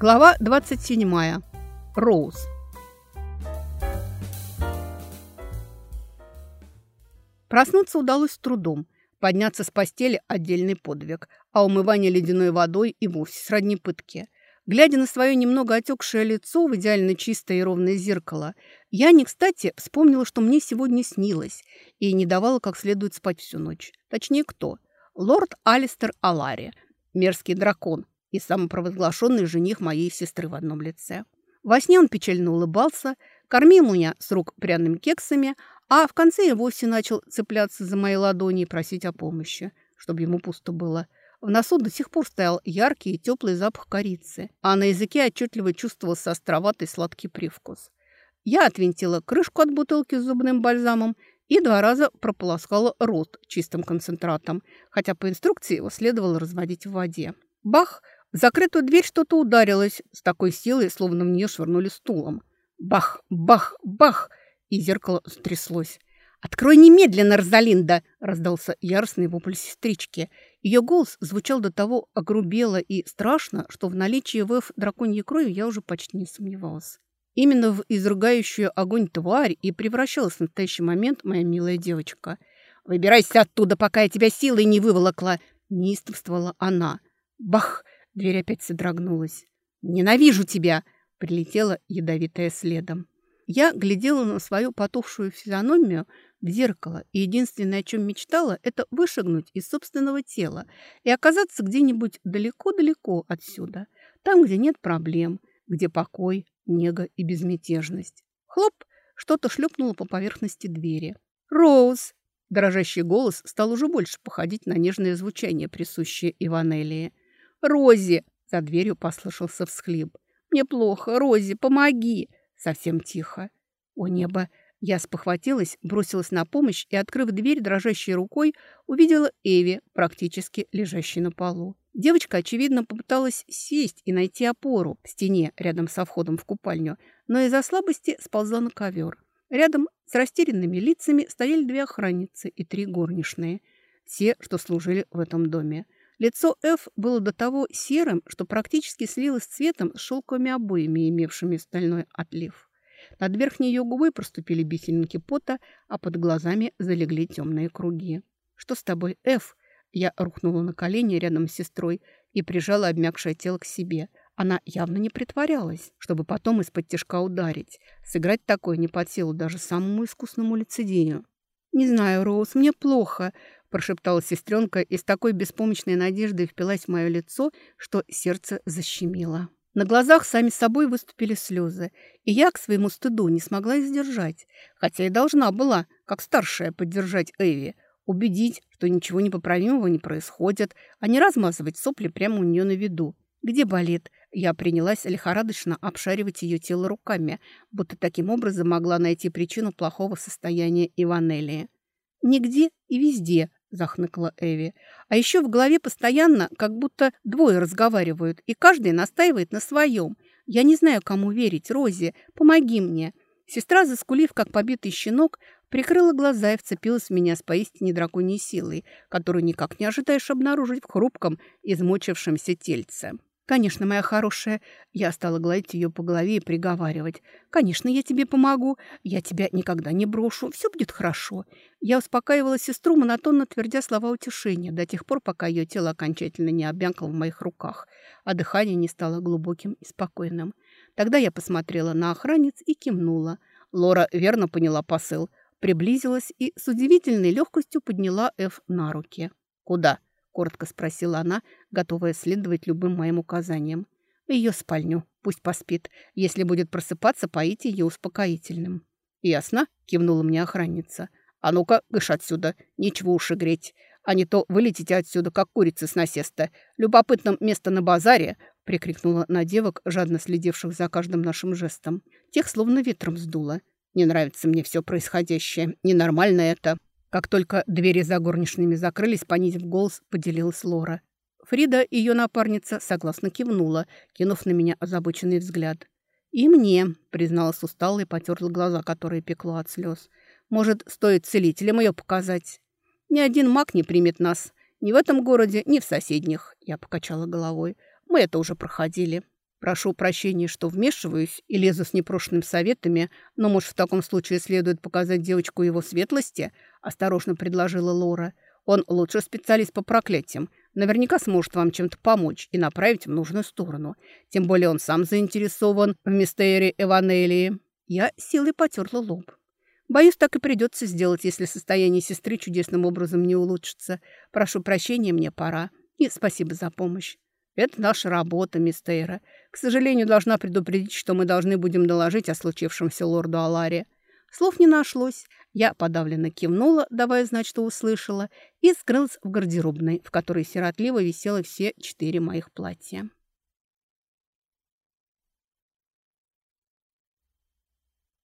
Глава 27. Роуз. Проснуться удалось с трудом. Подняться с постели – отдельный подвиг, а умывание ледяной водой и вовсе сродни пытке. Глядя на свое немного отекшее лицо в идеально чистое и ровное зеркало, я не кстати вспомнила, что мне сегодня снилось, и не давала как следует спать всю ночь. Точнее, кто? Лорд Алистер Алари, мерзкий дракон, и самопровозглашенный жених моей сестры в одном лице. Во сне он печально улыбался, кормил меня с рук пряными кексами, а в конце и вовсе начал цепляться за мои ладони и просить о помощи, чтобы ему пусто было. В носу до сих пор стоял яркий и теплый запах корицы, а на языке отчетливо чувствовался островатый сладкий привкус. Я отвинтила крышку от бутылки с зубным бальзамом и два раза прополоскала рот чистым концентратом, хотя по инструкции его следовало разводить в воде. Бах! Закрытую дверь что-то ударилось с такой силой, словно в нее швырнули стулом. Бах! Бах! Бах! И зеркало стряслось. «Открой немедленно, Розалинда!» – раздался яростный вопль сестрички. Ее голос звучал до того огрубело и страшно, что в наличии ВФ драконьей крови я уже почти не сомневалась. Именно в изругающую огонь тварь и превращалась в настоящий момент моя милая девочка. «Выбирайся оттуда, пока я тебя силой не выволокла!» – неистовствовала она. Бах! Дверь опять содрогнулась. «Ненавижу тебя!» – прилетела ядовитая следом. Я глядела на свою потухшую физиономию в зеркало, и единственное, о чем мечтала, это вышагнуть из собственного тела и оказаться где-нибудь далеко-далеко отсюда, там, где нет проблем, где покой, нега и безмятежность. Хлоп! Что-то шлепнуло по поверхности двери. «Роуз!» Дрожащий голос стал уже больше походить на нежное звучание, присущее Иванелии. «Рози!» – за дверью послышался всхлип. «Мне плохо, Рози, помоги!» Совсем тихо. «О небо!» Я спохватилась, бросилась на помощь и, открыв дверь дрожащей рукой, увидела Эви, практически лежащей на полу. Девочка, очевидно, попыталась сесть и найти опору в стене рядом со входом в купальню, но из-за слабости сползла на ковер. Рядом с растерянными лицами стояли две охранницы и три горничные, все, что служили в этом доме. Лицо Ф было до того серым, что практически слилось цветом с шелковыми обоями, имевшими стальной отлив. Над верхней ее губой проступили бисеринки пота, а под глазами залегли темные круги. «Что с тобой, Ф?» Я рухнула на колени рядом с сестрой и прижала обмякшее тело к себе. Она явно не притворялась, чтобы потом из-под тяжка ударить. Сыграть такое не под силу даже самому искусному лицедею. «Не знаю, Роуз, мне плохо прошептала сестренка и с такой беспомощной надеждой впилась в мое лицо, что сердце защемило. На глазах сами собой выступили слезы, и я к своему стыду не смогла их сдержать, хотя и должна была, как старшая, поддержать Эви, убедить, что ничего непоправимого не происходит, а не размазывать сопли прямо у нее на виду. Где болит? Я принялась лихорадочно обшаривать ее тело руками, будто таким образом могла найти причину плохого состояния Иванелии. Нигде и везде, – захныкала Эви. «А еще в голове постоянно как будто двое разговаривают, и каждый настаивает на своем. Я не знаю, кому верить. Рози, помоги мне». Сестра, заскулив, как побитый щенок, прикрыла глаза и вцепилась в меня с поистине драконьей силой, которую никак не ожидаешь обнаружить в хрупком, измучившемся тельце. «Конечно, моя хорошая». Я стала гладить ее по голове и приговаривать. «Конечно, я тебе помогу. Я тебя никогда не брошу. Все будет хорошо». Я успокаивала сестру, монотонно твердя слова утешения, до тех пор, пока ее тело окончательно не обмякло в моих руках, а дыхание не стало глубоким и спокойным. Тогда я посмотрела на охранниц и кивнула. Лора верно поняла посыл, приблизилась и с удивительной легкостью подняла Эф на руки. «Куда?» Коротко спросила она, готовая следовать любым моим указаниям. В ее спальню. Пусть поспит. Если будет просыпаться, поите ее успокоительным. «Ясно?» – кивнула мне охранница. «А ну-ка, кыш отсюда. Ничего уж и греть. А не то вылетите отсюда, как курица с насеста. Любопытным место на базаре!» – прикрикнула на девок, жадно следивших за каждым нашим жестом. Тех словно ветром сдуло. «Не нравится мне все происходящее. Ненормально это!» Как только двери за горничными закрылись, понизив голос, поделилась Лора. Фрида, ее напарница, согласно кивнула, кинув на меня озабоченный взгляд. «И мне», — призналась устало и потерла глаза, которые пекло от слез. «Может, стоит целителям ее показать?» «Ни один маг не примет нас. Ни в этом городе, ни в соседних», — я покачала головой. «Мы это уже проходили». Прошу прощения, что вмешиваюсь и лезу с непрошенными советами, но, может, в таком случае следует показать девочку его светлости?» – осторожно предложила Лора. «Он лучший специалист по проклятиям. Наверняка сможет вам чем-то помочь и направить в нужную сторону. Тем более он сам заинтересован в мистерии Эванелии». Я силой потерла лоб. Боюсь, так и придется сделать, если состояние сестры чудесным образом не улучшится. Прошу прощения, мне пора. И спасибо за помощь. Это наша работа, мисс Тейра. К сожалению, должна предупредить, что мы должны будем доложить о случившемся лорду Аларе. Слов не нашлось. Я подавленно кивнула, давая знать, что услышала, и скрылась в гардеробной, в которой сиротливо висело все четыре моих платья.